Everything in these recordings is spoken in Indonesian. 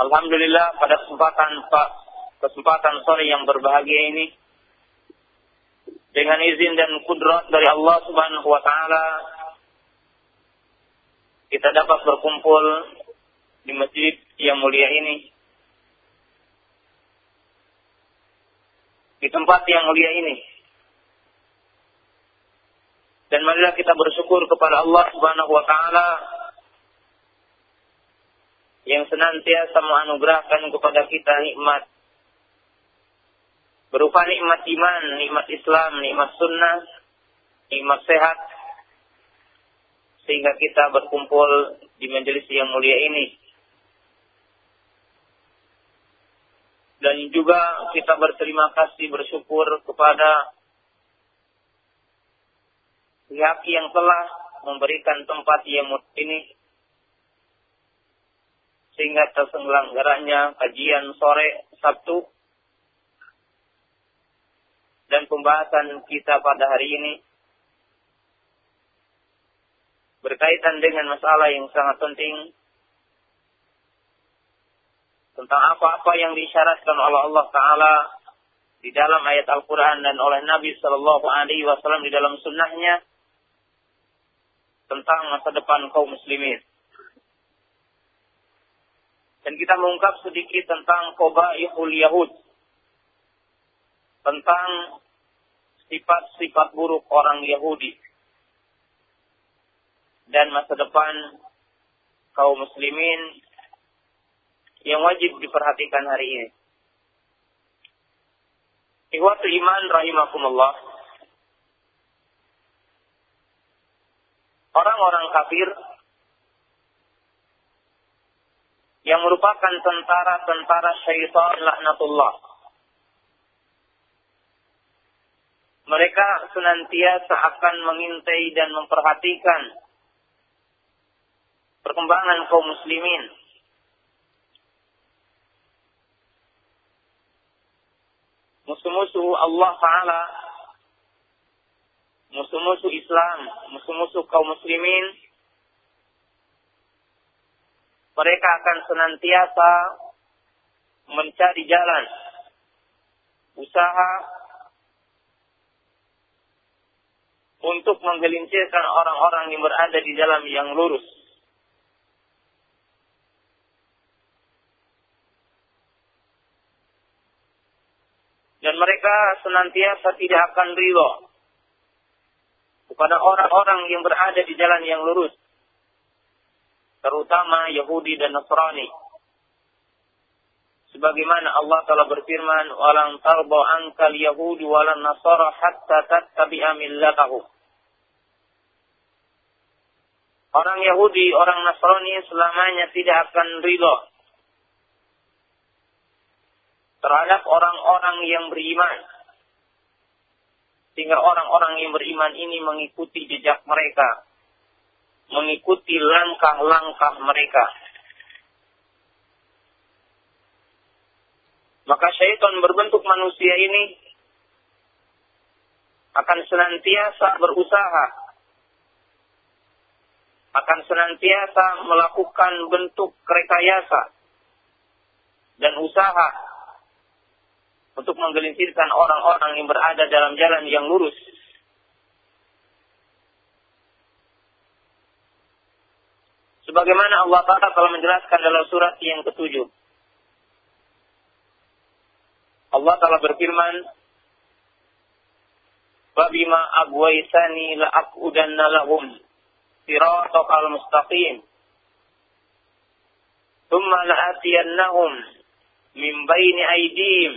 Alhamdulillah pada kesempatan Pak kesempatan sore yang berbahagia ini dengan izin dan kudrat dari Allah Subhanahu wa taala kita dapat berkumpul di masjid yang mulia ini. Di tempat yang mulia ini. Dan marilah kita bersyukur kepada Allah Subhanahu wa taala yang senantiasa menganugerahkan kepada kita nikmat berupa nikmat iman, nikmat Islam, nikmat sunnah, nikmat sehat sehingga kita berkumpul di majelis yang mulia ini. Dan juga kita berterima kasih bersyukur kepada pihak yang telah memberikan tempat yang ini sehingga terselenggaranya kajian sore Sabtu dan pembahasan kita pada hari ini berkaitan dengan masalah yang sangat penting tentang apa-apa yang disyaratkan oleh Allah Taala di dalam ayat Al-Quran dan oleh Nabi Shallallahu Alaihi Wasallam di dalam sunnahnya tentang masa depan kaum muslimin dan kita mengungkap sedikit tentang kobaihul Yahud. Tentang sifat-sifat buruk orang Yahudi. Dan masa depan kaum muslimin yang wajib diperhatikan hari ini. Ikhwatu iman rahimakumullah. Orang-orang kafir yang merupakan tentara-tentara syaitan laknatullah. Mereka senantiasa akan mengintai dan memperhatikan perkembangan kaum muslimin. Musuh-musuh Allah Ta'ala, musuh-musuh Islam, musuh-musuh kaum muslimin, mereka akan senantiasa mencari jalan usaha untuk menggelincirkan orang-orang yang berada di dalam yang lurus. Dan mereka senantiasa tidak akan ridho kepada orang-orang yang berada di jalan yang lurus terutama Yahudi dan Nasrani. Sebagaimana Allah telah berfirman, "Walang tarba ankal Yahudi walan Nasara hatta tattabi'a millatahum." Orang Yahudi, orang Nasrani selamanya tidak akan ridho terhadap orang-orang yang beriman. Sehingga orang-orang yang beriman ini mengikuti jejak mereka mengikuti langkah-langkah mereka. Maka syaitan berbentuk manusia ini akan senantiasa berusaha, akan senantiasa melakukan bentuk rekayasa dan usaha untuk menggelincirkan orang-orang yang berada dalam jalan yang lurus Sebagaimana Allah Ta'ala telah menjelaskan dalam surat yang ketujuh. Allah Ta'ala berfirman, Wabima agwaisani la'akudanna lahum siratakal mustaqim. Thumma la'atiyannahum min baini aidihim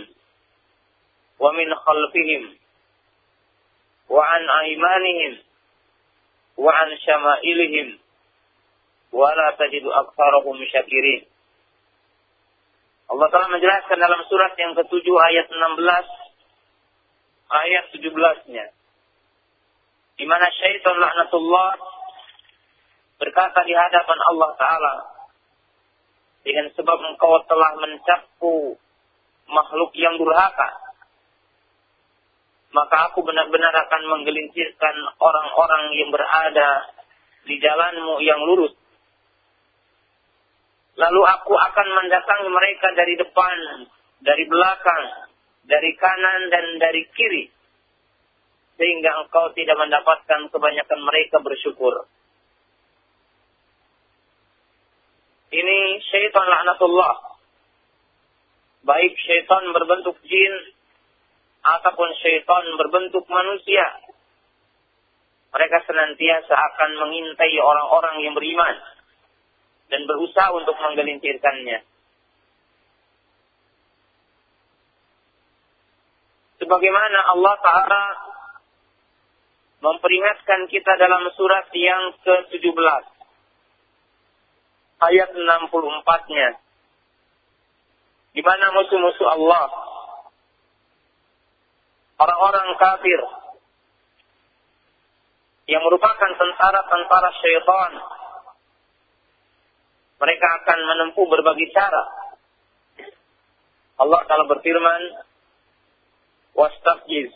wa min khalfihim wa an aimanihim wa an syama'ilihim wala tajidu aktsarahum syakirin. Allah telah menjelaskan dalam surat yang ke-7 ayat 16 ayat 17-nya. Di mana syaitan laknatullah berkata di hadapan Allah Ta'ala dengan sebab engkau telah mencapu makhluk yang durhaka maka aku benar-benar akan menggelincirkan orang-orang yang berada di jalanmu yang lurus Lalu aku akan mendatangi mereka dari depan, dari belakang, dari kanan dan dari kiri. Sehingga engkau tidak mendapatkan kebanyakan mereka bersyukur. Ini syaitan laknatullah. Baik syaitan berbentuk jin ataupun syaitan berbentuk manusia. Mereka senantiasa akan mengintai orang-orang yang beriman dan berusaha untuk menggelincirkannya. Sebagaimana Allah Ta'ala memperingatkan kita dalam surat yang ke-17. Ayat 64-nya. Di mana musuh-musuh Allah, orang-orang kafir, yang merupakan tentara-tentara syaitan mereka akan menempuh berbagai cara. Allah Ta'ala berfirman, Wastafjiz,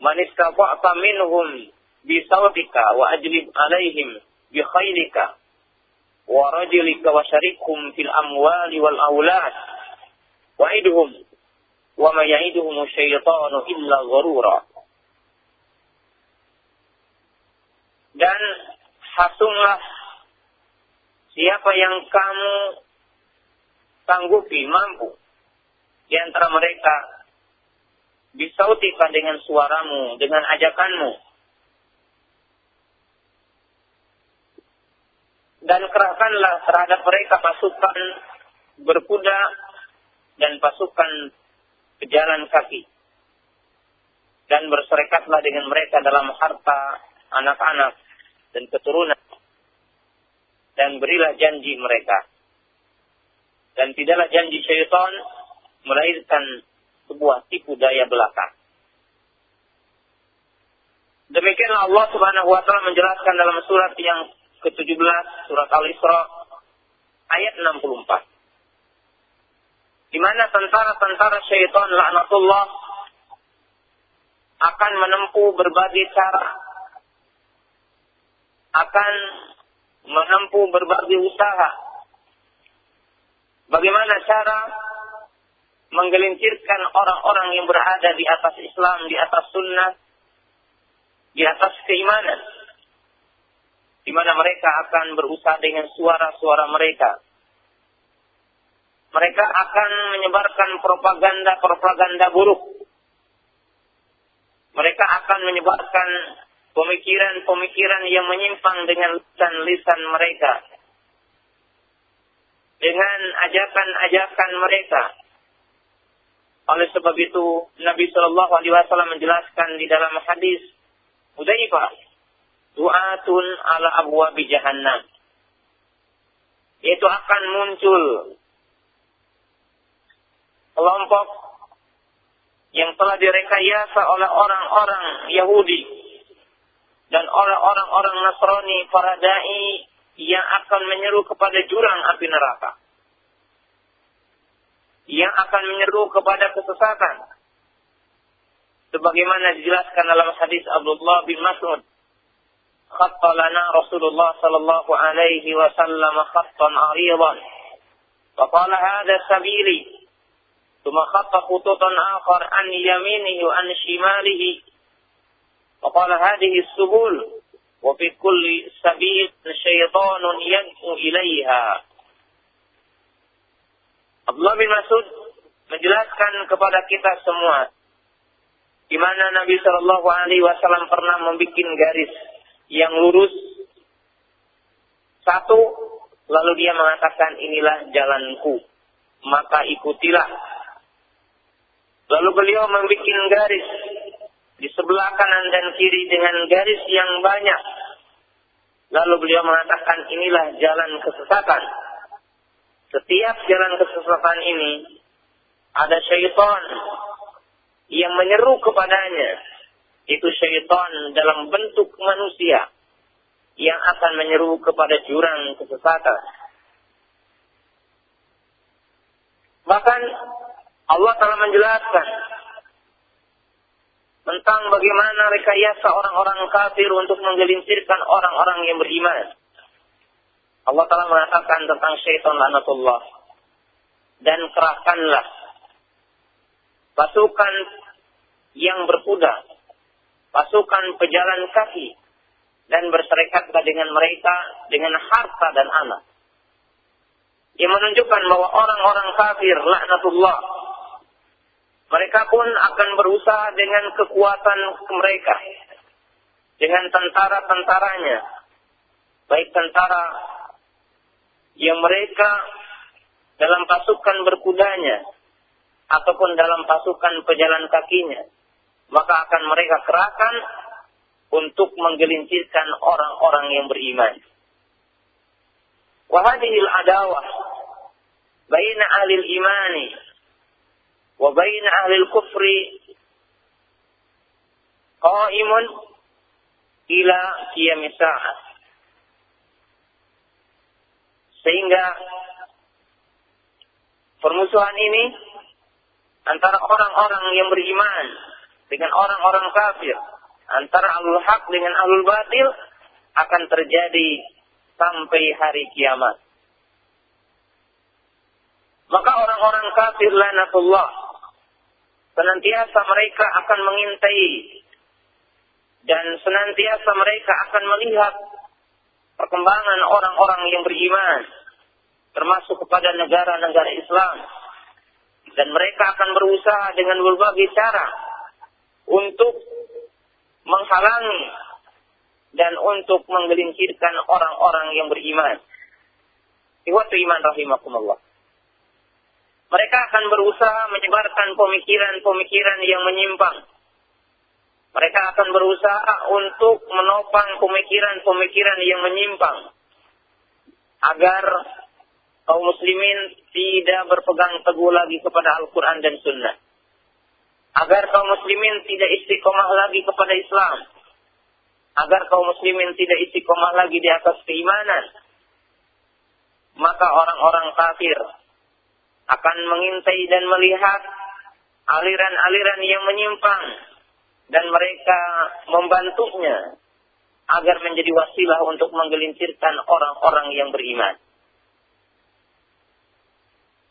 man istafa'ta minhum bisawtika wa ajlib alaihim bi khaylika wa rajulika wa syarikhum fil amwali wal aulad wa idhum wa ma ya'iduhum syaitanu illa gharura dan hasunglah siapa yang kamu sanggupi, mampu di antara mereka disautikan dengan suaramu, dengan ajakanmu. Dan kerahkanlah terhadap mereka pasukan berkuda dan pasukan pejalan kaki. Dan berserikatlah dengan mereka dalam harta anak-anak dan keturunan dan berilah janji mereka. Dan tidaklah janji syaitan melahirkan sebuah tipu daya belaka. Demikianlah Allah Subhanahu wa taala menjelaskan dalam surat yang ke-17 surat Al-Isra ayat 64. Di mana tentara-tentara syaitan laknatullah akan menempuh berbagai cara akan menempuh berbagai usaha. Bagaimana cara menggelincirkan orang-orang yang berada di atas Islam, di atas sunnah, di atas keimanan. Di mana mereka akan berusaha dengan suara-suara mereka. Mereka akan menyebarkan propaganda-propaganda buruk. Mereka akan menyebarkan pemikiran-pemikiran yang menyimpang dengan lisan-lisan mereka. Dengan ajakan-ajakan mereka. Oleh sebab itu, Nabi Shallallahu Alaihi Wasallam menjelaskan di dalam hadis Udaifah, du'atun ala abwa jahannam. Itu akan muncul kelompok yang telah direkayasa oleh orang-orang Yahudi dan oleh orang-orang Nasrani para dai yang akan menyeru kepada jurang api neraka. Yang akan menyeru kepada kesesatan. Sebagaimana dijelaskan dalam hadis Abdullah bin Mas'ud. Khatta lana Rasulullah sallallahu alaihi wasallam khattan aridan. فقال هذا سبيلي ثم خط خطوطا آخر عن يمينه وعن شماله وقال هذه السبل وفي كل سبيل شيطان يدعو إليها Abdullah bin Mas'ud menjelaskan kepada kita semua di mana Nabi Shallallahu Alaihi Wasallam pernah membuat garis yang lurus satu, lalu dia mengatakan inilah jalanku, maka ikutilah. Lalu beliau membuat garis di sebelah kanan dan kiri dengan garis yang banyak. Lalu beliau mengatakan inilah jalan kesesatan. setiap jalan kesesatan ini ada syaitan yang menyeru kepadanya. Itu syaitan dalam bentuk manusia yang akan menyeru kepada jurang kesesatan. Bahkan Allah telah menjelaskan tentang bagaimana rekayasa orang-orang kafir untuk menggelincirkan orang-orang yang beriman. Allah telah mengatakan tentang syaitan lanatullah. Dan kerahkanlah pasukan yang berkuda, pasukan pejalan kaki, dan berserikatlah dengan mereka dengan harta dan anak. Yang menunjukkan bahwa orang-orang kafir laknatullah mereka pun akan berusaha dengan kekuatan mereka. Dengan tentara-tentaranya. Baik tentara yang mereka dalam pasukan berkudanya ataupun dalam pasukan pejalan kakinya. Maka akan mereka kerahkan untuk menggelincirkan orang-orang yang beriman. Wahadihil adawah baina ahli imani wa baina ahli kufri qaimun ila qiyamis Sehingga permusuhan ini antara orang-orang yang beriman dengan orang-orang kafir antara alul hak dengan alul batil akan terjadi sampai hari kiamat. Maka orang-orang kafir lanatullah senantiasa mereka akan mengintai dan senantiasa mereka akan melihat perkembangan orang-orang yang beriman termasuk kepada negara-negara Islam dan mereka akan berusaha dengan berbagai cara untuk menghalangi dan untuk menggelincirkan orang-orang yang beriman. Iwatu iman rahimakumullah. Mereka akan berusaha menyebarkan pemikiran-pemikiran yang menyimpang. Mereka akan berusaha untuk menopang pemikiran-pemikiran yang menyimpang. Agar kaum muslimin tidak berpegang teguh lagi kepada Al-Quran dan Sunnah agar kaum muslimin tidak istiqomah lagi kepada Islam, agar kaum muslimin tidak istiqomah lagi di atas keimanan, maka orang-orang kafir akan mengintai dan melihat aliran-aliran yang menyimpang dan mereka membantunya agar menjadi wasilah untuk menggelincirkan orang-orang yang beriman.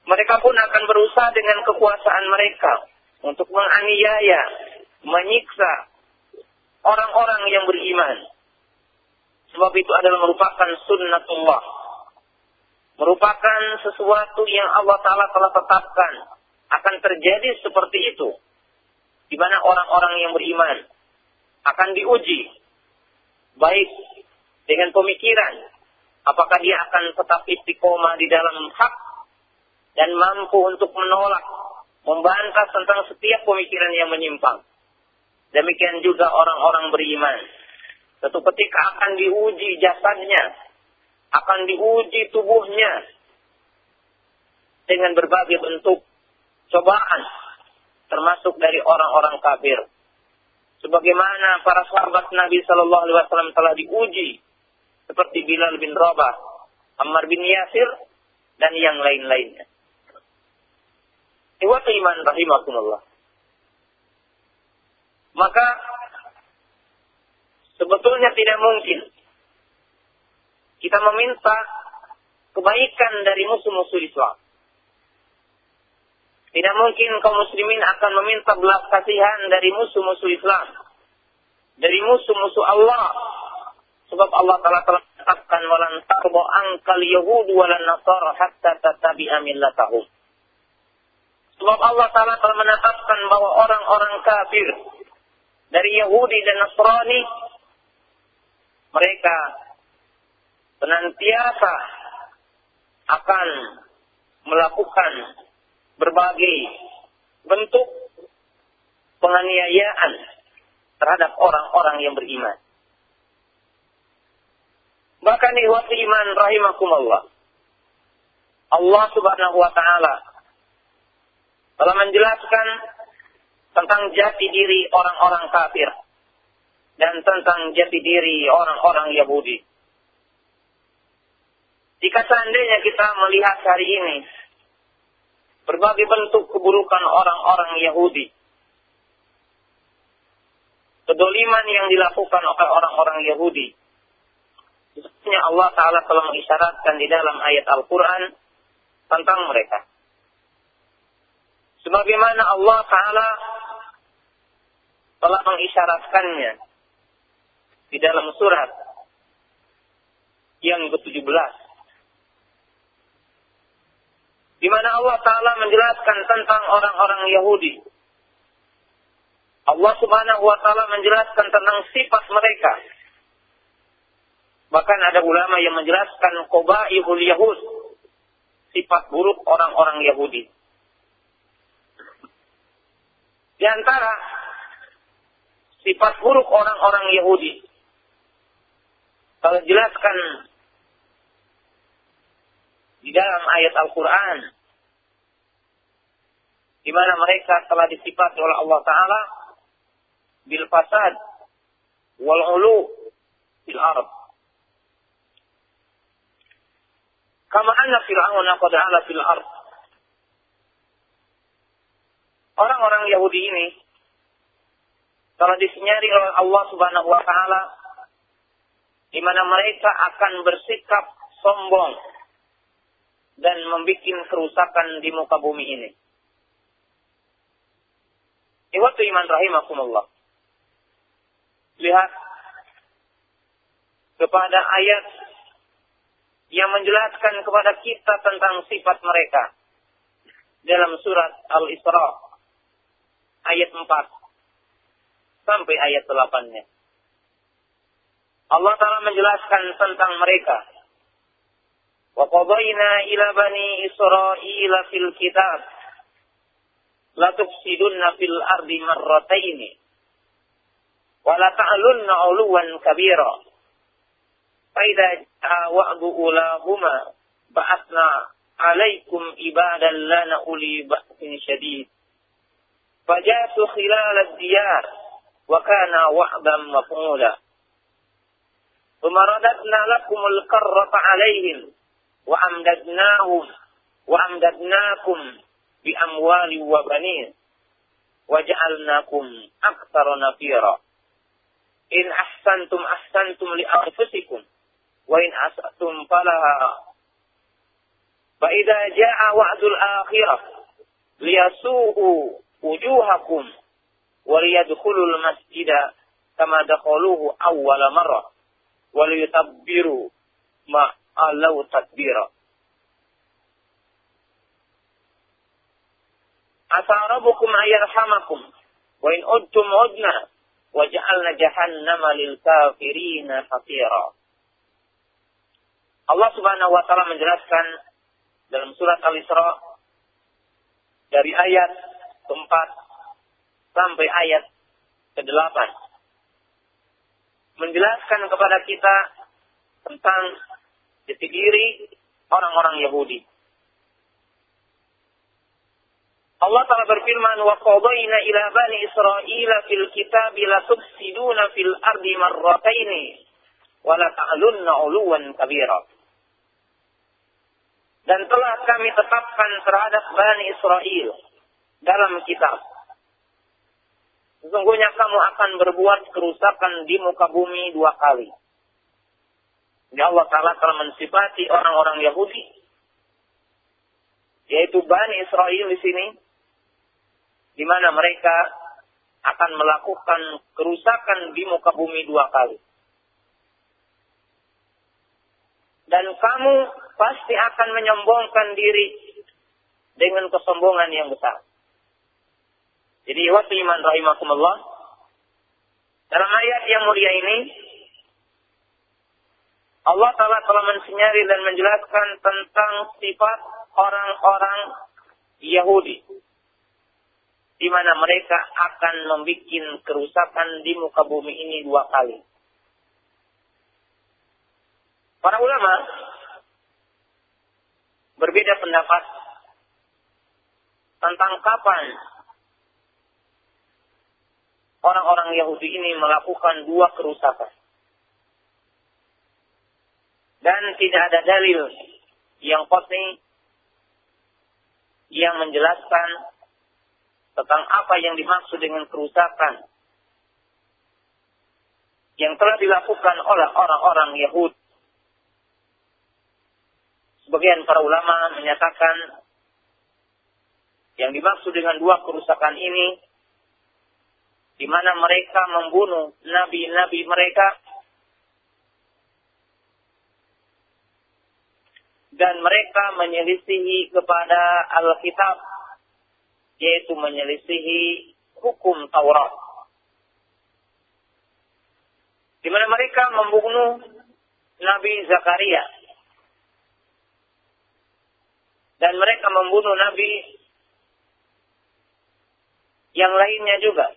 Mereka pun akan berusaha dengan kekuasaan mereka untuk menganiaya, menyiksa orang-orang yang beriman. Sebab itu adalah merupakan sunnatullah. Merupakan sesuatu yang Allah Ta'ala telah tetapkan. Akan terjadi seperti itu. Di mana orang-orang yang beriman akan diuji. Baik dengan pemikiran. Apakah dia akan tetap istiqomah di dalam hak. Dan mampu untuk menolak membantah tentang setiap pemikiran yang menyimpang. Demikian juga orang-orang beriman. Satu ketika akan diuji jasadnya, akan diuji tubuhnya dengan berbagai bentuk cobaan, termasuk dari orang-orang kafir. Sebagaimana para sahabat Nabi Shallallahu Alaihi Wasallam telah diuji, seperti Bilal bin Rabah, Ammar bin Yasir, dan yang lain-lainnya. Iwat iman rahimakumullah. Maka sebetulnya tidak mungkin kita meminta kebaikan dari musuh-musuh Islam. Tidak mungkin kaum muslimin akan meminta belas kasihan dari musuh-musuh Islam. Dari musuh-musuh Allah. Sebab Allah telah telah katakan walan tarbo angkal yahudu walan nasara hatta tatabi'a millatahum. Sebab Allah Ta'ala telah menetapkan bahwa orang-orang kafir dari Yahudi dan Nasrani mereka senantiasa akan melakukan berbagai bentuk penganiayaan terhadap orang-orang yang beriman. Bahkan ikhwati iman rahimakumullah. Allah Subhanahu wa taala telah menjelaskan tentang jati diri orang-orang kafir dan tentang jati diri orang-orang Yahudi. Jika seandainya kita melihat hari ini berbagai bentuk keburukan orang-orang Yahudi, kedoliman yang dilakukan oleh orang-orang Yahudi, Sesungguhnya Allah Ta'ala telah mengisyaratkan di dalam ayat Al-Quran tentang mereka. Sebagaimana Allah Ta'ala telah mengisyaratkannya di dalam surat yang ke-17. Di mana Allah Ta'ala menjelaskan tentang orang-orang Yahudi. Allah Subhanahu wa Ta'ala menjelaskan tentang sifat mereka Bahkan ada ulama yang menjelaskan qabaihul Yahud, sifat buruk orang-orang Yahudi. Di antara sifat buruk orang-orang Yahudi, kalau jelaskan di dalam ayat Al-Quran, di mana mereka telah disifat oleh Allah Ta'ala bil fasad wal ulu arab Kama anna Fir'aun qad ala fil ard. Orang-orang Yahudi ini telah disinyari oleh Allah Subhanahu wa taala di mana mereka akan bersikap sombong dan membuat kerusakan di muka bumi ini. Iwatu iman rahimakumullah. Lihat kepada ayat yang menjelaskan kepada kita tentang sifat mereka dalam surat Al-Isra ayat 4 sampai ayat 8-nya. Allah Ta'ala menjelaskan tentang mereka. وقضينا إلى بني إسرائيل في الكتاب. لتفسدن في الأرض مرتين. ولتعلن علوا كبيرا. فإذا جاء وعد أولاهما بعثنا عليكم عبادا لنا أولي بأس شديد. فجاءت خلال الديار وكان وعدا مفعولا. ثم رددنا لكم القرة عليهم. وأمددناهم وأمددناكم بأموال وبنين وجعلناكم أكثر نفيرا. إن أحسنتم أحسنتم لأنفسكم وإن أسأتم فلها فإذا جاء وعد الآخرة ليسوءوا وجوهكم وليدخلوا المسجد كما دخلوه أول مرة وليتبروا ما alau takbira. Asa rabbukum ayarhamakum wa in udtum udna wa ja'alna jahannama lil kafirina hatira. Allah Subhanahu wa taala menjelaskan dalam surat Al-Isra dari ayat keempat sampai ayat ke-8 menjelaskan kepada kita tentang jati diri orang-orang Yahudi. Allah Ta'ala berfirman, "Wa qadayna ila bani Israila fil kitab la tufsiduna fil ardi marrataini wa la ta'lunna 'uluwan kabira." dan telah kami tetapkan terhadap Bani Israel dalam kitab. Sesungguhnya kamu akan berbuat kerusakan di muka bumi dua kali. Ya Allah Ta'ala telah mensifati orang-orang Yahudi. Yaitu Bani Israel di sini. Di mana mereka akan melakukan kerusakan di muka bumi dua kali. Dan kamu pasti akan menyombongkan diri dengan kesombongan yang besar. Jadi waktu iman rahimakumullah. Dalam ayat yang mulia ini, Allah Ta'ala telah mensinyari dan menjelaskan tentang sifat orang-orang Yahudi. Di mana mereka akan membuat kerusakan di muka bumi ini dua kali. Para ulama berbeda pendapat tentang kapan orang-orang Yahudi ini melakukan dua kerusakan. Dan tidak ada dalil yang pasti yang menjelaskan tentang apa yang dimaksud dengan kerusakan yang telah dilakukan oleh orang-orang Yahudi. Sebagian para ulama menyatakan yang dimaksud dengan dua kerusakan ini di mana mereka membunuh nabi-nabi mereka dan mereka menyelisihi kepada Alkitab yaitu menyelisihi hukum Taurat di mana mereka membunuh Nabi Zakaria dan mereka membunuh Nabi yang lainnya juga.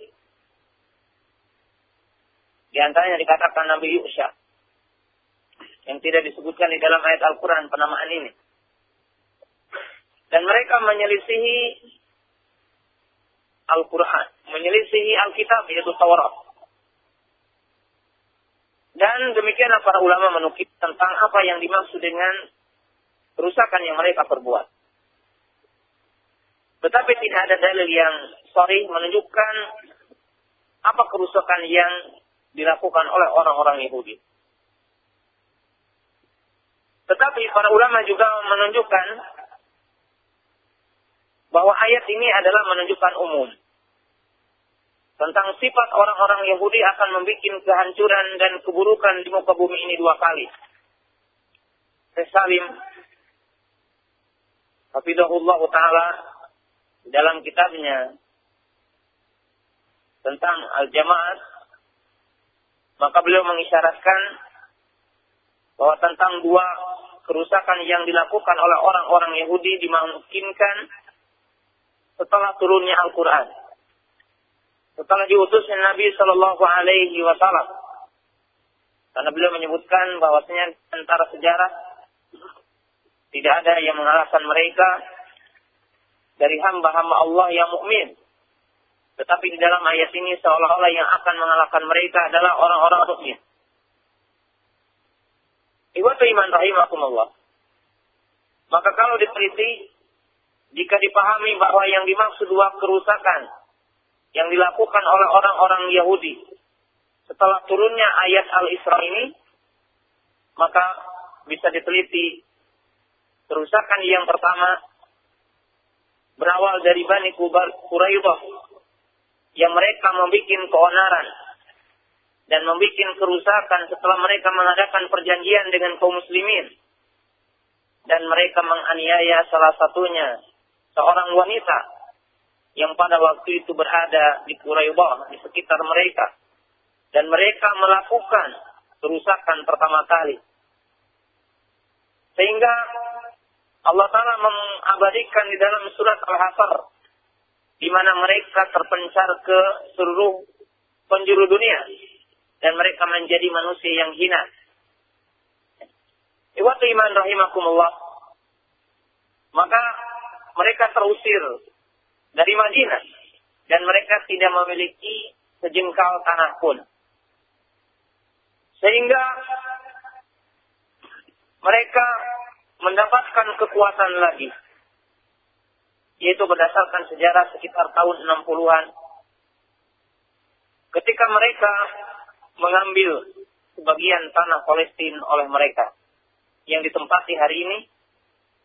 Di antaranya dikatakan Nabi Yusha. Yang tidak disebutkan di dalam ayat Al-Quran penamaan ini. Dan mereka menyelisihi Al-Quran. Menyelisihi Alkitab yaitu Taurat. Dan demikianlah para ulama menukik tentang apa yang dimaksud dengan kerusakan yang mereka perbuat. Tetapi tidak ada dalil yang sorry menunjukkan apa kerusakan yang dilakukan oleh orang-orang Yahudi. Tetapi para ulama juga menunjukkan bahwa ayat ini adalah menunjukkan umum. Tentang sifat orang-orang Yahudi akan membuat kehancuran dan keburukan di muka bumi ini dua kali. Salim Hafizahullah Ta'ala dalam kitabnya tentang al-jamaat, maka beliau mengisyaratkan bahwa tentang dua kerusakan yang dilakukan oleh orang-orang Yahudi dimungkinkan setelah turunnya Al-Quran. Setelah diutusnya Nabi Shallallahu Alaihi Wasallam. Karena beliau menyebutkan bahwasanya antara sejarah tidak ada yang mengalahkan mereka dari hamba-hamba Allah yang mukmin. Tetapi di dalam ayat ini seolah-olah yang akan mengalahkan mereka adalah orang-orang mukmin. Iwatu iman rahimakumullah. Maka kalau diteliti, jika dipahami bahwa yang dimaksud dua kerusakan yang dilakukan oleh orang-orang Yahudi setelah turunnya ayat Al-Isra ini, maka bisa diteliti kerusakan yang pertama berawal dari Bani Quraidah yang mereka membuat keonaran dan membuat kerusakan setelah mereka mengadakan perjanjian dengan kaum muslimin. Dan mereka menganiaya salah satunya seorang wanita yang pada waktu itu berada di Quraidah di sekitar mereka. Dan mereka melakukan kerusakan pertama kali. Sehingga Allah Ta'ala mengabadikan di dalam surat Al-Hasr di mana mereka terpencar ke seluruh penjuru dunia dan mereka menjadi manusia yang hina. Iwatu iman rahimakumullah. Maka mereka terusir dari Madinah dan mereka tidak memiliki sejengkal tanah pun. Sehingga mereka mendapatkan kekuatan lagi. Yaitu berdasarkan sejarah sekitar tahun 60-an. Ketika mereka mengambil sebagian tanah Palestina oleh mereka yang ditempati hari ini,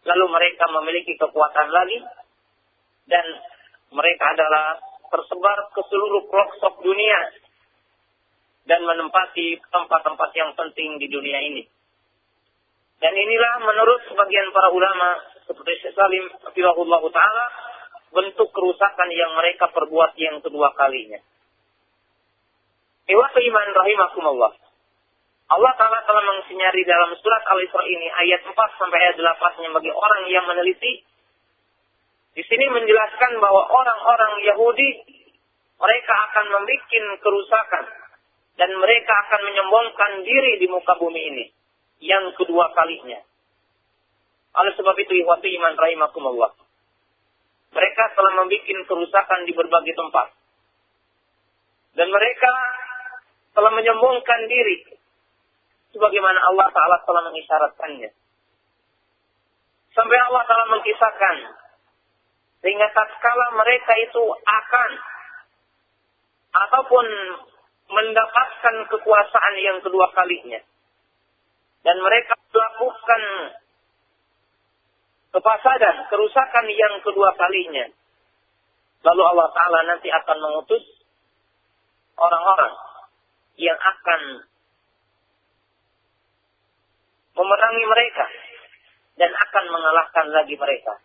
lalu mereka memiliki kekuatan lagi dan mereka adalah tersebar ke seluruh pelosok dunia dan menempati tempat-tempat yang penting di dunia ini. Dan inilah menurut sebagian para ulama seperti Syekh Salim Ta'ala bentuk kerusakan yang mereka perbuat yang kedua kalinya. Iwatu iman rahimakumullah. Allah Ta'ala telah mensinyari dalam surat Al-Isra ini ayat 4 sampai ayat 8 bagi orang yang meneliti. Di sini menjelaskan bahwa orang-orang Yahudi mereka akan membuat kerusakan dan mereka akan menyombongkan diri di muka bumi ini yang kedua kalinya. Oleh sebab itu, ihwati iman rahimakumullah. Mereka telah membuat kerusakan di berbagai tempat. Dan mereka telah menyombongkan diri. Sebagaimana Allah Ta'ala telah mengisyaratkannya. Sampai Allah Ta'ala mengkisahkan. Sehingga tatkala mereka itu akan ataupun mendapatkan kekuasaan yang kedua kalinya. Dan mereka melakukan kefasadan, kerusakan yang kedua kalinya. Lalu Allah Ta'ala nanti akan mengutus orang-orang yang akan memerangi mereka dan akan mengalahkan lagi mereka.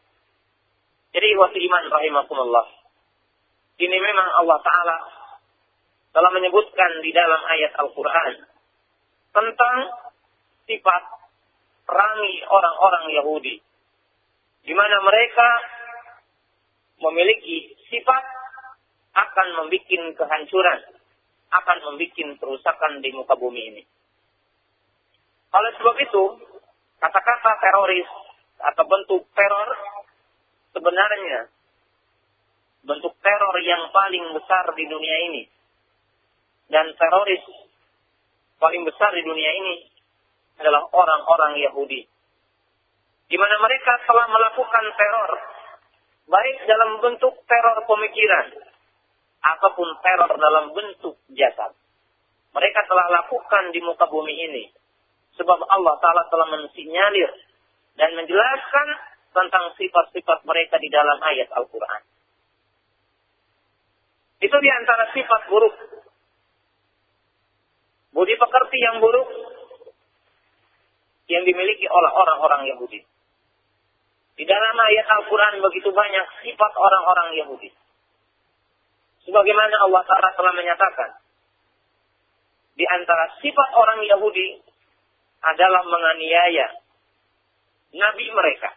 Jadi waktu iman rahimakumullah. Ini memang Allah Ta'ala telah menyebutkan di dalam ayat Al-Quran tentang sifat perangi orang-orang Yahudi. Di mana mereka memiliki sifat akan membuat kehancuran, akan membuat kerusakan di muka bumi ini. Oleh sebab itu, kata-kata teroris atau bentuk teror sebenarnya bentuk teror yang paling besar di dunia ini dan teroris paling besar di dunia ini adalah orang-orang Yahudi. Di mana mereka telah melakukan teror, baik dalam bentuk teror pemikiran, ataupun teror dalam bentuk jasad. Mereka telah lakukan di muka bumi ini. Sebab Allah Ta'ala telah mensinyalir dan menjelaskan tentang sifat-sifat mereka di dalam ayat Al-Quran. Itu di antara sifat buruk Budi pekerti yang buruk yang dimiliki oleh orang-orang Yahudi. Di dalam ayat Al-Quran begitu banyak sifat orang-orang Yahudi. Sebagaimana Allah Ta'ala telah menyatakan. Di antara sifat orang Yahudi adalah menganiaya Nabi mereka.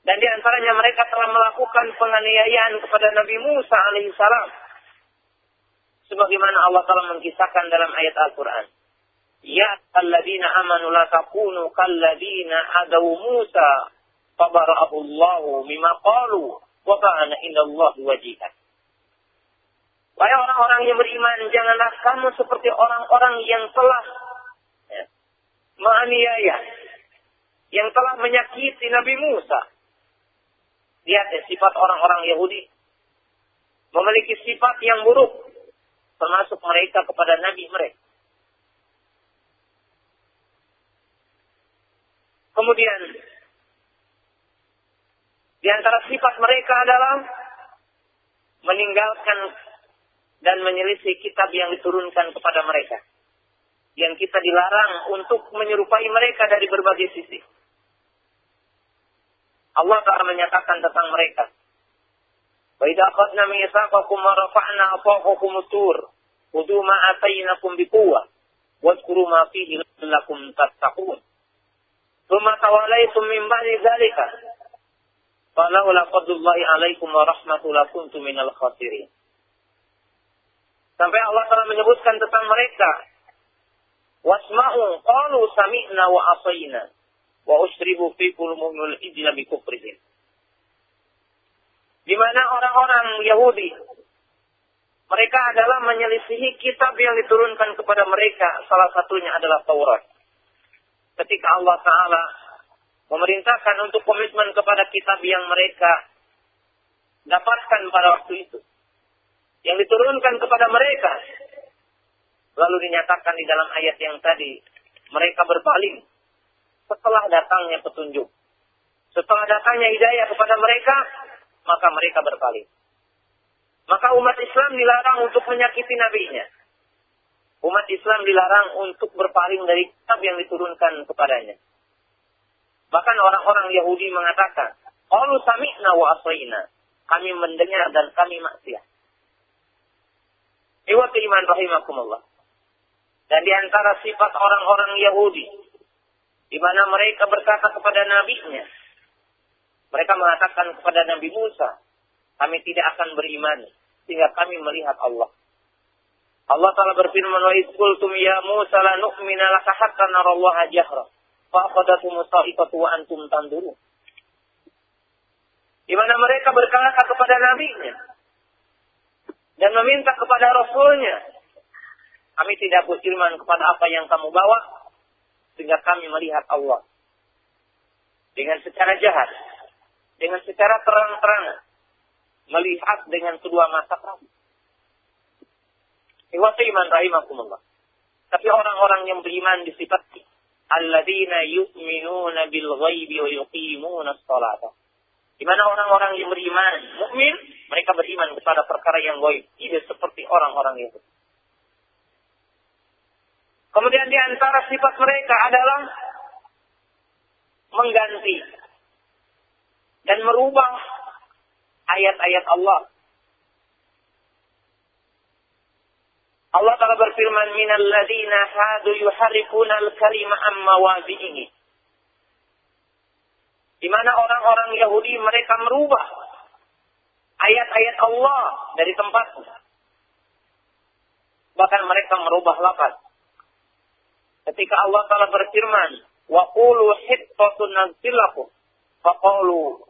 Dan di antaranya mereka telah melakukan penganiayaan kepada Nabi Musa alaihissalam sebagaimana Allah telah mengkisahkan dalam ayat Al-Quran. Ya alladzina amanu la takunu kalladzina adaw Musa fabara'ahu Allahu wa kana Allah wajihan. Wahai orang-orang yang beriman, janganlah kamu seperti orang-orang yang telah ya, menganiaya, yang telah menyakiti Nabi Musa. Lihat ya, sifat orang-orang Yahudi memiliki sifat yang buruk termasuk mereka kepada nabi mereka. Kemudian di antara sifat mereka adalah meninggalkan dan menyelisih kitab yang diturunkan kepada mereka. Yang kita dilarang untuk menyerupai mereka dari berbagai sisi. Allah Ta'ala menyatakan tentang mereka. وإذا أخذنا ميثاقكم ورفعنا فوقكم الطور خذوا ما آتيناكم بقوة واذكروا ما فيه لعلكم تتقون ثم توليتم من بعد ذلك Falaula fadlullahi alaikum wa rahmatullah minal khasirin. Sampai Allah telah menyebutkan tentang mereka. Wasma'u qalu sami'na wa asayna wa usribu fi qulubihimul ijla bi kufrihin. Di mana orang-orang Yahudi mereka adalah menyelisihi kitab yang diturunkan kepada mereka. Salah satunya adalah Taurat. Ketika Allah Ta'ala memerintahkan untuk komitmen kepada kitab yang mereka dapatkan pada waktu itu. Yang diturunkan kepada mereka. Lalu dinyatakan di dalam ayat yang tadi. Mereka berpaling setelah datangnya petunjuk. Setelah datangnya hidayah kepada mereka, maka mereka berpaling. Maka umat Islam dilarang untuk menyakiti nabinya. Umat Islam dilarang untuk berpaling dari kitab yang diturunkan kepadanya. Bahkan orang-orang Yahudi mengatakan, Qalu sami'na wa asayna. Kami mendengar dan kami maksiat. Iwat iman rahimakumullah. Dan di antara sifat orang-orang Yahudi, di mana mereka berkata kepada nabinya, mereka mengatakan kepada Nabi Musa, kami tidak akan beriman sehingga kami melihat Allah. Allah Ta'ala berfirman, "Wa qultum ya Musa la nu'mina narallaha jahra." Faqadatum sa'ifatu wa antum tandurun. Di mana mereka berkata kepada nabinya dan meminta kepada rasulnya, kami tidak beriman kepada apa yang kamu bawa sehingga kami melihat Allah dengan secara jahat, dengan secara terang-terang melihat dengan kedua mata kami. Iwasa iman rahimakumullah. Tapi orang-orang yang beriman disifati alladzina yu'minuna bil ghaibi wa yuqimuna sholata. Di mana orang-orang yang beriman, mukmin, mereka beriman kepada perkara yang gaib, tidak seperti orang-orang itu. Kemudian di antara sifat mereka adalah mengganti dan merubah ayat-ayat Allah Allah Ta'ala berfirman, Minal ladina hadu yuharifuna al-kalima amma wazi'ihi. Di mana orang-orang Yahudi mereka merubah ayat-ayat Allah dari tempatnya. Bahkan mereka merubah lafaz. Ketika Allah Ta'ala berfirman, Wa qulu hittatun nazilakum. Faqalu.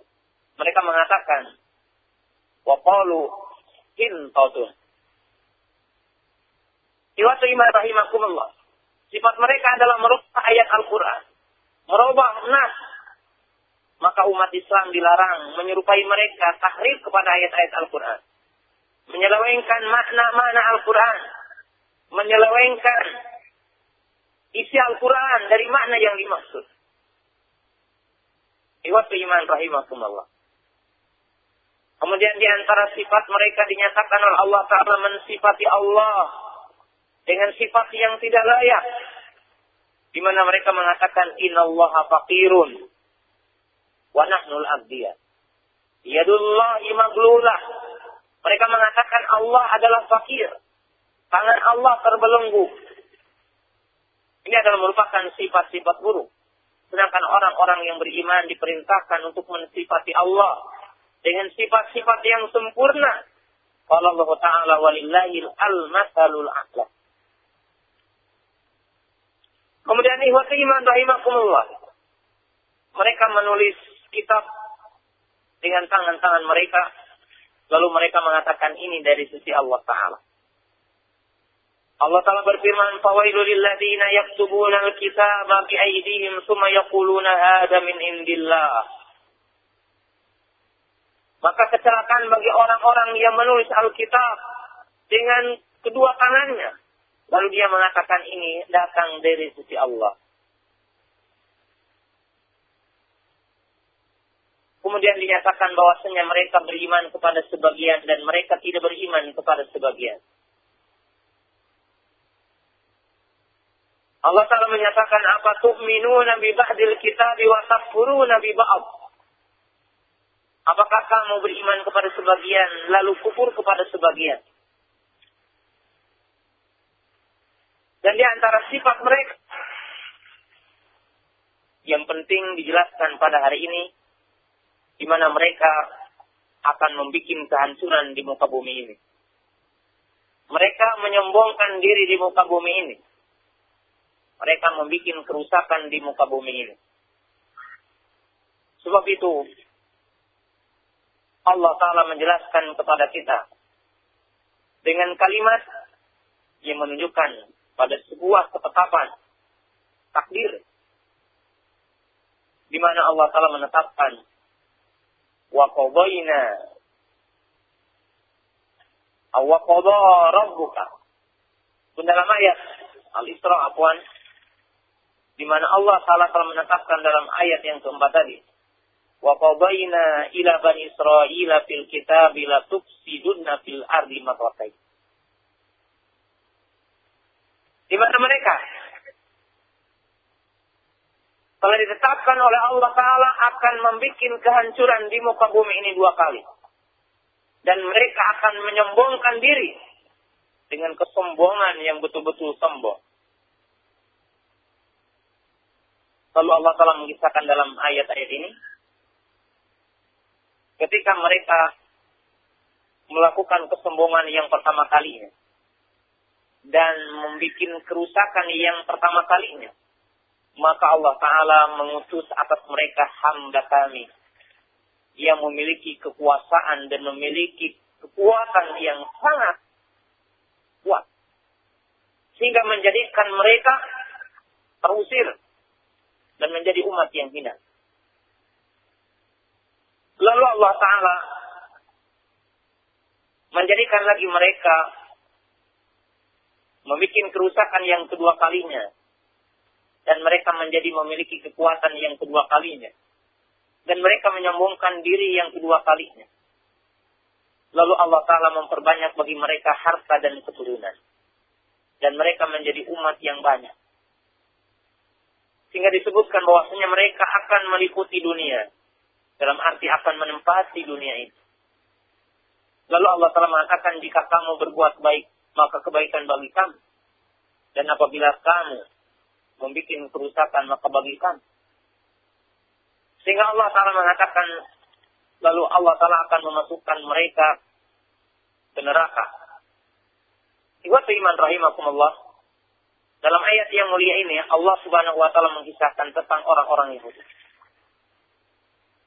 Mereka mengatakan, Wa qalu hintatun. Iwatu iman rahimakumullah. Sifat mereka adalah merubah ayat Al-Quran. Merubah nas. Maka umat Islam dilarang menyerupai mereka tahrif kepada ayat-ayat Al-Quran. Menyelewengkan makna-makna Al-Quran. Menyelewengkan isi Al-Quran dari makna yang dimaksud. Iwatu iman rahimakumullah. Kemudian di antara sifat mereka dinyatakan oleh Allah Ta'ala mensifati Allah dengan sifat yang tidak layak. Di mana mereka mengatakan innallaha faqirun wa nahnul abdiyah. Yadullahi maglulah. Mereka mengatakan Allah adalah fakir. Tangan Allah terbelenggu. Ini adalah merupakan sifat-sifat buruk. Sedangkan orang-orang yang beriman diperintahkan untuk mensifati Allah dengan sifat-sifat yang sempurna. Allah Ta'ala walillahil al-masalul a'la. Kemudian ihwati iman rahimakumullah. Mereka menulis kitab dengan tangan-tangan mereka. Lalu mereka mengatakan ini dari sisi Allah Ta'ala. Allah Ta'ala berfirman, فَوَيْلُ لِلَّذِينَ يَكْتُبُونَ الْكِتَابَ بِأَيْدِهِمْ ثُمَّ يَقُولُونَ هَذَا مِنْ إِنْدِ اللَّهِ Maka kecelakaan bagi orang-orang yang menulis Alkitab dengan kedua tangannya. Lalu dia mengatakan ini datang dari sisi Allah. Kemudian dinyatakan bahwasanya mereka beriman kepada sebagian dan mereka tidak beriman kepada sebagian. Allah Ta'ala menyatakan apa tu'minuna bi ba'dil kitabi wa takfuruna bi ba'd. Apakah kamu beriman kepada sebagian lalu kufur kepada sebagian? Dan di antara sifat mereka yang penting dijelaskan pada hari ini di mana mereka akan membuat kehancuran di muka bumi ini. Mereka menyombongkan diri di muka bumi ini. Mereka membuat kerusakan di muka bumi ini. Sebab itu Allah Ta'ala menjelaskan kepada kita dengan kalimat yang menunjukkan pada sebuah ketetapan takdir di mana Allah Taala menetapkan wa qadayna wa qada rabbuka. Dalam ayat Al-Isra afwan di mana Allah Taala telah menetapkan dalam ayat yang keempat tadi wa qadayna ila bani Israila fil kitab la tufsiduna fil ardi marratayn di mana mereka? Telah ditetapkan oleh Allah Ta'ala akan membuat kehancuran di muka bumi ini dua kali. Dan mereka akan menyombongkan diri dengan kesombongan yang betul-betul sombong. Lalu Allah Ta'ala mengisahkan dalam ayat-ayat ini. Ketika mereka melakukan kesombongan yang pertama kalinya dan membuat kerusakan yang pertama kalinya. maka Allah Ta'ala mengutus atas mereka hamba kami yang memiliki kekuasaan dan memiliki kekuatan yang sangat kuat. Sehingga menjadikan mereka terusir dan menjadi umat yang hina. Lalu Allah Ta'ala menjadikan lagi mereka membuat kerusakan yang kedua kalinya. Dan mereka menjadi memiliki kekuatan yang kedua kalinya. Dan mereka menyambungkan diri yang kedua kalinya. Lalu Allah Ta'ala memperbanyak bagi mereka harta dan keturunan. Dan mereka menjadi umat yang banyak. Sehingga disebutkan bahwasanya mereka akan meliputi dunia. Dalam arti akan menempati dunia ini. Lalu Allah Ta'ala mengatakan jika kamu berbuat baik, maka kebaikan bagi kamu. Dan apabila kamu membuat kerusakan, maka bagi kamu. Sehingga Allah Ta'ala mengatakan, lalu Allah Ta'ala akan memasukkan mereka ke neraka. Iwat iman rahimakumullah. Dalam ayat yang mulia ini, Allah Subhanahu wa taala mengisahkan tentang orang-orang Yahudi.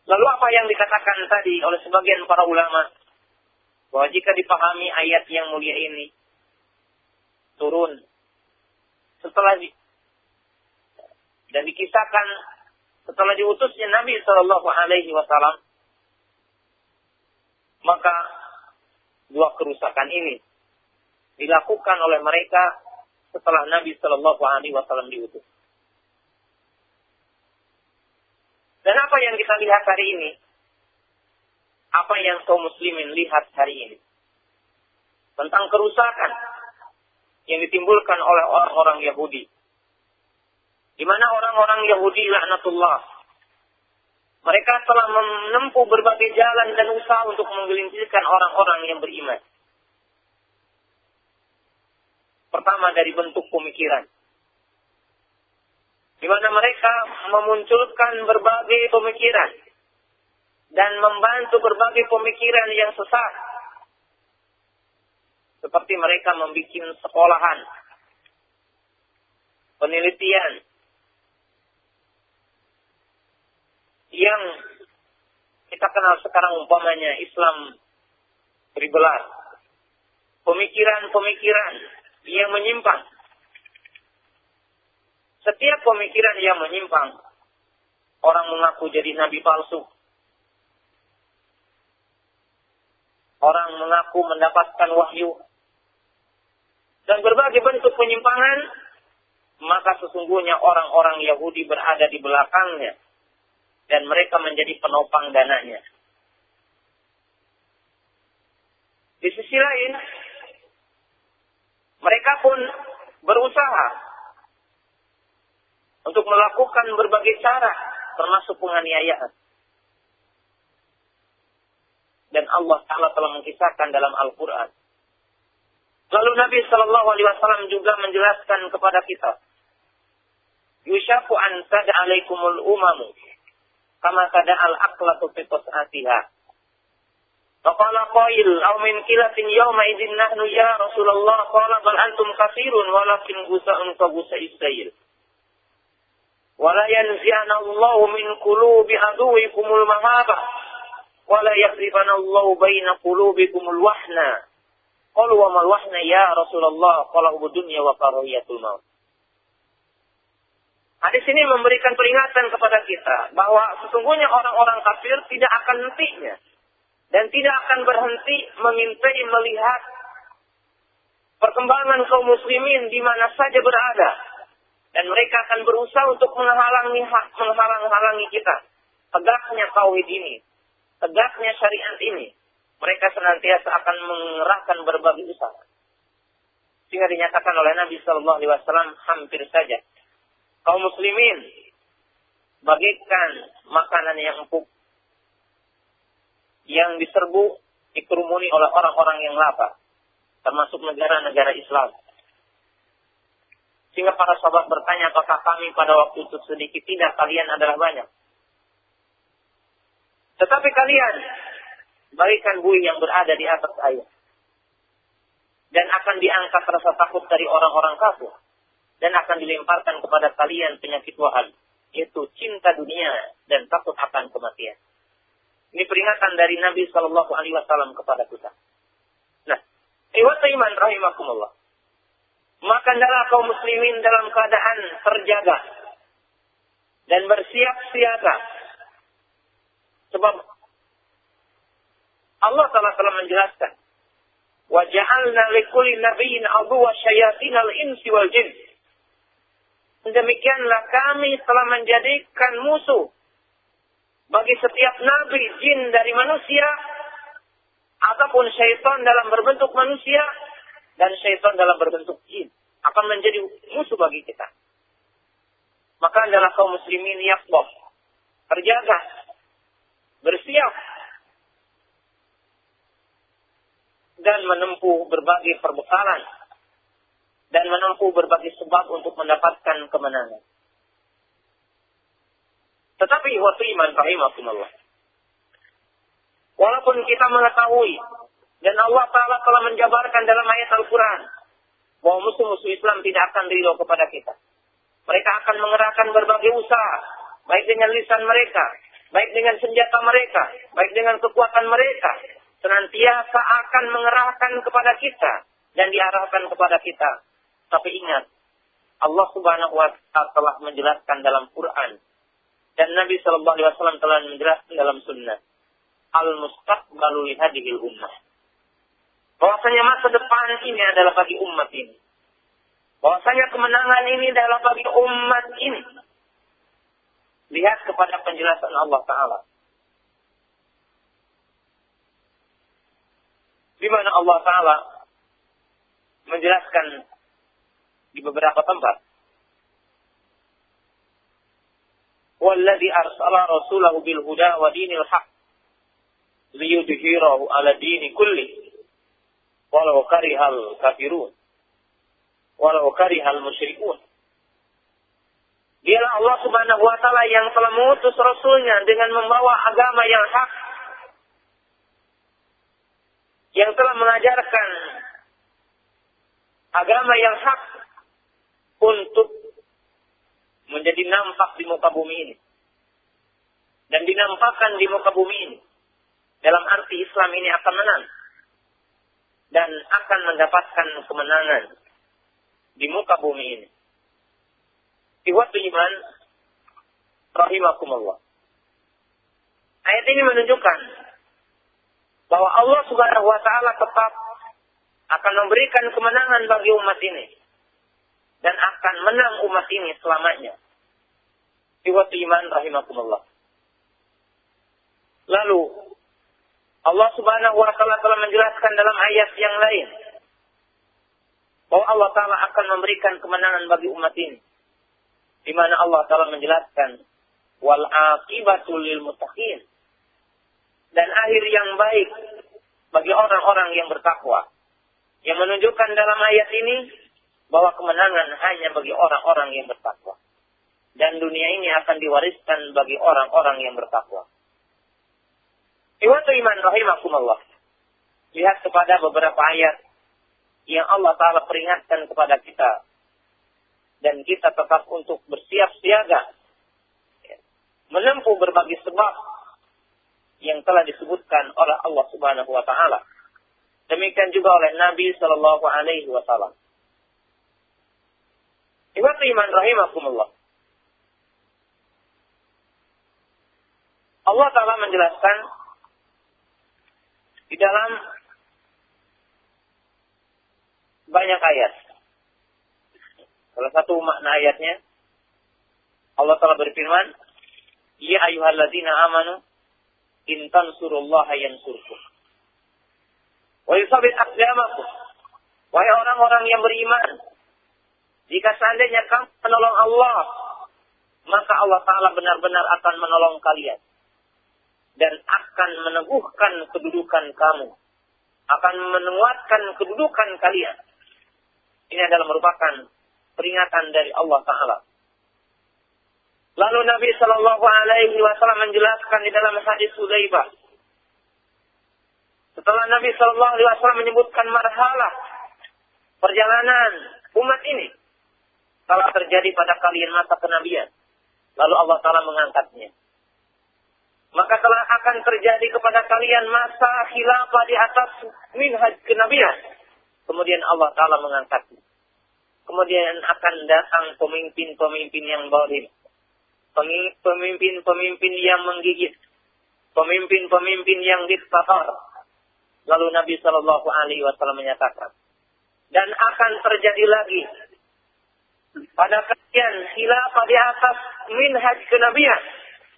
Lalu apa yang dikatakan tadi oleh sebagian para ulama bahwa jika dipahami ayat yang mulia ini turun setelah di, dan dikisahkan setelah diutusnya Nabi Shallallahu Alaihi Wasallam maka dua kerusakan ini dilakukan oleh mereka setelah Nabi Shallallahu Alaihi Wasallam diutus. Dan apa yang kita lihat hari ini? Apa yang kaum muslimin lihat hari ini? Tentang kerusakan yang ditimbulkan oleh orang-orang Yahudi. Di mana orang-orang Yahudi laknatullah mereka telah menempuh berbagai jalan dan usaha untuk menggelincirkan orang-orang yang beriman. Pertama dari bentuk pemikiran. Di mana mereka memunculkan berbagai pemikiran dan membantu berbagai pemikiran yang sesat. Seperti mereka membuat sekolahan, penelitian, yang kita kenal sekarang umpamanya Islam berbelah. Pemikiran-pemikiran yang menyimpang. Setiap pemikiran yang menyimpang, orang mengaku jadi nabi palsu. Orang mengaku mendapatkan wahyu. Dan berbagai bentuk penyimpangan, maka sesungguhnya orang-orang Yahudi berada di belakangnya. Dan mereka menjadi penopang dananya. Di sisi lain, mereka pun berusaha untuk melakukan berbagai cara, termasuk penganiayaan. Dan Allah Taala telah mengisahkan dalam Al-Quran. Lalu Nabi Shallallahu Alaihi Wasallam juga menjelaskan kepada kita, Yushafu an alaikumul umamu, kama sada al aqlatu fi atiha. فقال قائل أو من كلة يومئذ نحن يا رسول الله قال بل أنتم كثير ولكن غساء كغساء السيل ولا ينزعن الله من قلوب عدوكم المهابة ولا يخربن الله بين قلوبكم الوحنة Qalu wa mal ya Rasulullah qala dunya wa karahiyatul maut. Hadis ini memberikan peringatan kepada kita bahwa sesungguhnya orang-orang kafir tidak akan hentinya dan tidak akan berhenti mengintai melihat perkembangan kaum muslimin di mana saja berada. Dan mereka akan berusaha untuk menghalangi menghalang-halangi kita. Tegaknya tauhid ini tegaknya syariat ini mereka senantiasa akan mengerahkan berbagai usaha sehingga dinyatakan oleh Nabi Shallallahu Alaihi Wasallam hampir saja kaum muslimin bagikan makanan yang empuk yang diserbu dikerumuni oleh orang-orang yang lapar, termasuk negara-negara Islam. Sehingga para sahabat bertanya, apakah kami pada waktu itu sedikit? Tidak, kalian adalah banyak. Tetapi kalian, bagikan bui yang berada di atas air. Dan akan diangkat rasa takut dari orang-orang kafir. dan akan dilemparkan kepada kalian penyakit wahal, yaitu cinta dunia dan takut akan kematian. Ini peringatan dari Nabi Wasallam kepada kita. Nah, iwat iman rahimakumullah. Maka adalah kaum muslimin dalam keadaan terjaga dan bersiap siaga. Sebab Allah Taala telah menjelaskan, "Wa ja'alna likulli nabiyyin aduwwa syayatin al-insi wal jin." Demikianlah kami telah menjadikan musuh bagi setiap nabi jin dari manusia ataupun syaitan dalam berbentuk manusia dan syaitan dalam berbentuk jin akan menjadi musuh bagi kita. Maka adalah kaum muslimin yakboh. Terjaga. Bersiap. Dan menempuh berbagai perbekalan. Dan menempuh berbagai sebab untuk mendapatkan kemenangan. Tetapi waktu iman rahimahumullah. Walaupun kita mengetahui dan Allah Ta'ala telah menjabarkan dalam ayat Al-Quran bahwa musuh-musuh Islam tidak akan ridho kepada kita. Mereka akan mengerahkan berbagai usaha, baik dengan lisan mereka, baik dengan senjata mereka, baik dengan kekuatan mereka, senantiasa akan mengerahkan kepada kita dan diarahkan kepada kita. Tapi ingat, Allah Subhanahu wa taala telah menjelaskan dalam Quran dan Nabi Shallallahu alaihi wasallam telah menjelaskan dalam sunnah al-mustaqbalu li hadhil ummah. Bahwasanya masa depan ini adalah bagi umat ini. Bahwasanya kemenangan ini adalah bagi umat ini. Lihat kepada penjelasan Allah Ta'ala. Di mana Allah Ta'ala menjelaskan di beberapa tempat. Walladhi arsala rasulahu bil huda wa dinil haq liyudhirahu ala dini kulli walau karihal kafirun walau karihal musyrikun. Dialah Allah Subhanahu wa taala yang telah mengutus rasulnya dengan membawa agama yang hak yang telah mengajarkan agama yang hak untuk menjadi nampak di muka bumi ini dan dinampakkan di muka bumi ini dalam arti Islam ini akan menang dan akan mendapatkan kemenangan di muka bumi ini. Iwat iman rahimakumullah. Ayat ini menunjukkan bahwa Allah Subhanahu wa taala tetap akan memberikan kemenangan bagi umat ini dan akan menang umat ini selamanya. Iwat iman rahimakumullah. Lalu Allah Subhanahu wa taala telah menjelaskan dalam ayat yang lain bahwa Allah Ta'ala akan memberikan kemenangan bagi umat ini. Di mana Allah Ta'ala menjelaskan, wal akibatul lil mutaqin. Dan akhir yang baik bagi orang-orang yang bertakwa. Yang menunjukkan dalam ayat ini bahwa kemenangan hanya bagi orang-orang yang bertakwa. Dan dunia ini akan diwariskan bagi orang-orang yang bertakwa. Iwatu iman rahimakumullah. Lihat kepada beberapa ayat yang Allah Ta'ala peringatkan kepada kita. Dan kita tetap untuk bersiap siaga. Menempuh berbagai sebab yang telah disebutkan oleh Allah Subhanahu wa taala. Demikian juga oleh Nabi Shallallahu alaihi wasallam. Ibu iman rahimakumullah. Allah Ta'ala menjelaskan di dalam banyak ayat. Salah satu makna ayatnya, Allah telah berfirman, Ya ayuhalladzina amanu, intan surullah yansurkum. Wa yusabit. Wahai orang-orang yang beriman, jika seandainya kamu menolong Allah, maka Allah Ta'ala benar-benar akan menolong kalian. Dan akan meneguhkan kedudukan kamu. Akan menguatkan kedudukan kalian. Ini adalah merupakan peringatan dari Allah Ta'ala. Lalu Nabi Shallallahu Alaihi Wasallam menjelaskan di dalam hadis Hudaibah. Setelah Nabi Shallallahu Alaihi Wasallam menyebutkan marhalah perjalanan umat ini, bakal terjadi pada kalian masa kenabian. Lalu Allah Ta'ala mengangkatnya. Maka telah akan terjadi kepada kalian masa khilafah di atas minhaj kenabian. Kemudian Allah Ta'ala mengangkatnya. Kemudian akan datang pemimpin-pemimpin yang zalim. Pemimpin-pemimpin yang menggigit. Pemimpin-pemimpin yang diktator. Lalu Nabi Shallallahu Alaihi Wasallam menyatakan, dan akan terjadi lagi pada kalian khilafah di atas minhaj kenabian.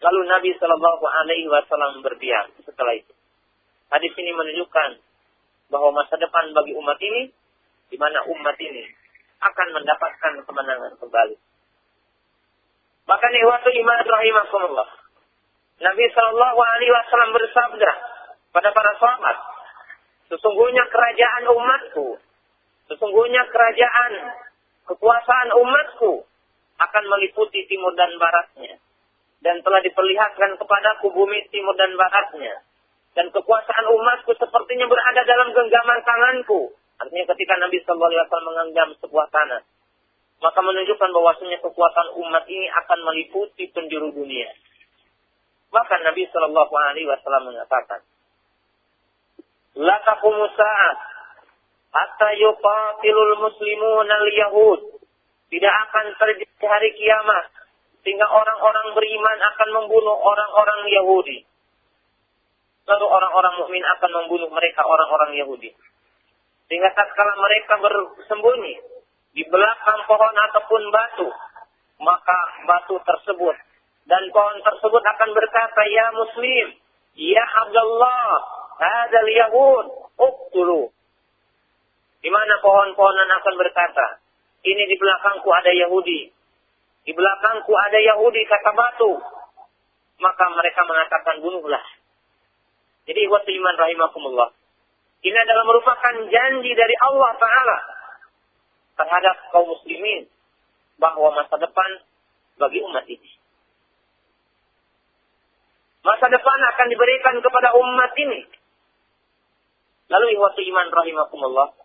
Lalu Nabi Shallallahu Alaihi Wasallam berdiam setelah itu. Hadis ini menunjukkan bahwa masa depan bagi umat ini, di mana umat ini akan mendapatkan kemenangan kembali. Maka nih waktu iman rahimahumullah. Nabi Shallallahu Alaihi Wasallam bersabda pada para sahabat, sesungguhnya kerajaan umatku, sesungguhnya kerajaan kekuasaan umatku akan meliputi timur dan baratnya. Dan telah diperlihatkan kepadaku bumi timur dan baratnya. Dan kekuasaan umatku sepertinya berada dalam genggaman tanganku. Artinya ketika Nabi Shallallahu Alaihi Wasallam mengenggam sebuah tanah, maka menunjukkan bahwasanya kekuasaan umat ini akan meliputi penjuru dunia. Maka Nabi Shallallahu Alaihi Wasallam mengatakan, "La hatta yuqatilul muslimun al-yahud. Tidak akan terjadi hari kiamat sehingga orang-orang beriman akan membunuh orang-orang Yahudi. Lalu orang-orang mukmin akan membunuh mereka orang-orang Yahudi. Sehingga tatkala mereka bersembunyi di belakang pohon ataupun batu, maka batu tersebut dan pohon tersebut akan berkata, "Ya muslim, ya Abdullah, hadzal yahud, uqtulu." Di mana pohon-pohonan akan berkata, ini di belakangku ada Yahudi. Di belakangku ada Yahudi, kata batu. Maka mereka mengatakan bunuhlah. Jadi waktu iman rahimakumullah. Ini adalah merupakan janji dari Allah Ta'ala terhadap kaum muslimin bahwa masa depan bagi umat ini. Masa depan akan diberikan kepada umat ini. Lalu waktu iman rahimakumullah